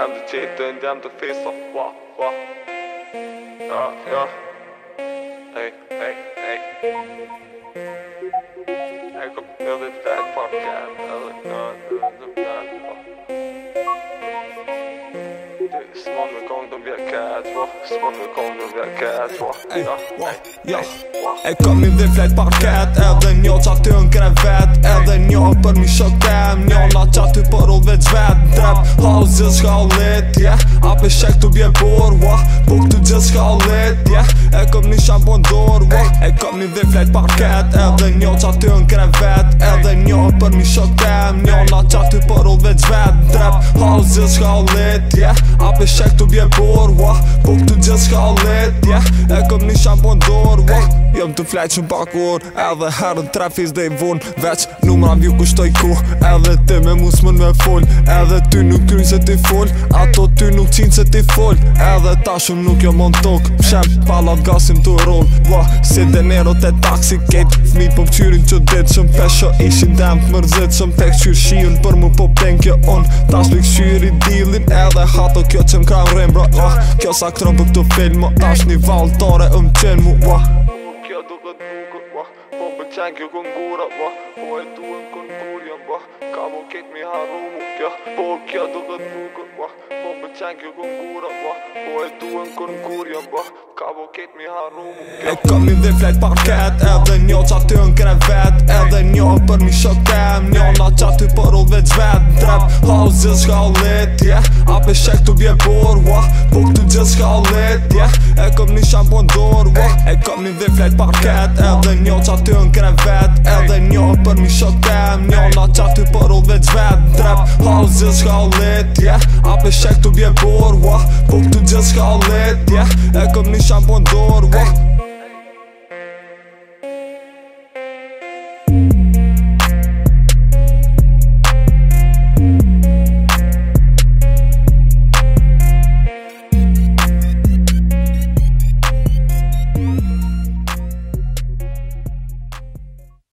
damn the cheat and damn the face of wah wah. Yeah, yeah. Hey, hey, hey. Ik kom in de tijd podcast. Dit is mannen konden weer kaart, wacht. Mannen konden weer kaart, wacht. wah, ja. Ik kom in de flight parket. Er den jod zat een krevet. aplauz gjithë shka u letje yeah. Ape shek të bje borë, wa Po këtu gjithë shka u letje Unë i dhe flejt parket Edhe njo që aty në krevet Edhe njo për mi shotem Njo në që aty për u dhe gjvet Trep haus gjithë shka u lit yeah. Ape shek të bje bor wa. Po këtu gjithë shka u lit yeah. E këm një shampon dor wa. Jëm të flejt që mpak Edhe herën trafis dhe i vun Veç Numra mra kushtoj ku Edhe ti me mu s'mën me full Edhe ty nuk krynë se ti full Ato ty nuk qinë se ti full Edhe ta nuk jo mund tuk Pshem palat gasim të rull Si dhe nero Ro të taksi kejt Mi po këqyrin që ditë Shëm pesho ishin dem të mërzit Shëm tek qyrë shion për mu po pen kjo on Ta shpi këqyri dilin edhe hato kjo që m'ka më rrim bro oh, ah, Kjo sa këtron për këtu film Ta shni valtore më qen mu oh kun bua Po më qenë kjo kun gura bua Po e duen kun kurjen Ka po ket mi haru mu kja Po kja do dhe bukur bua Po më qenë kjo kun gura bua Po e duen kun kurjen Ka po ket mi haru mu E kam i dhe flet parket Edhe njo qa në krevet Edhe njo për mi shëtem Njo na qa për ullve gjvet Drep, hau zil shka ullit, yeah Ape shek të bje bur, Po këtë deals geleid, ja Ik kom nu shampoo door, wacht Ik kom nu weer vlek parket En de nieuw zat een krevet El de nieuw per mi shot cam Nieuw laat zat u parel wit zwet Trap house deals ja Ape check be je boor, wacht Boek to deals geleid, ja Ik kom nu shampoo door,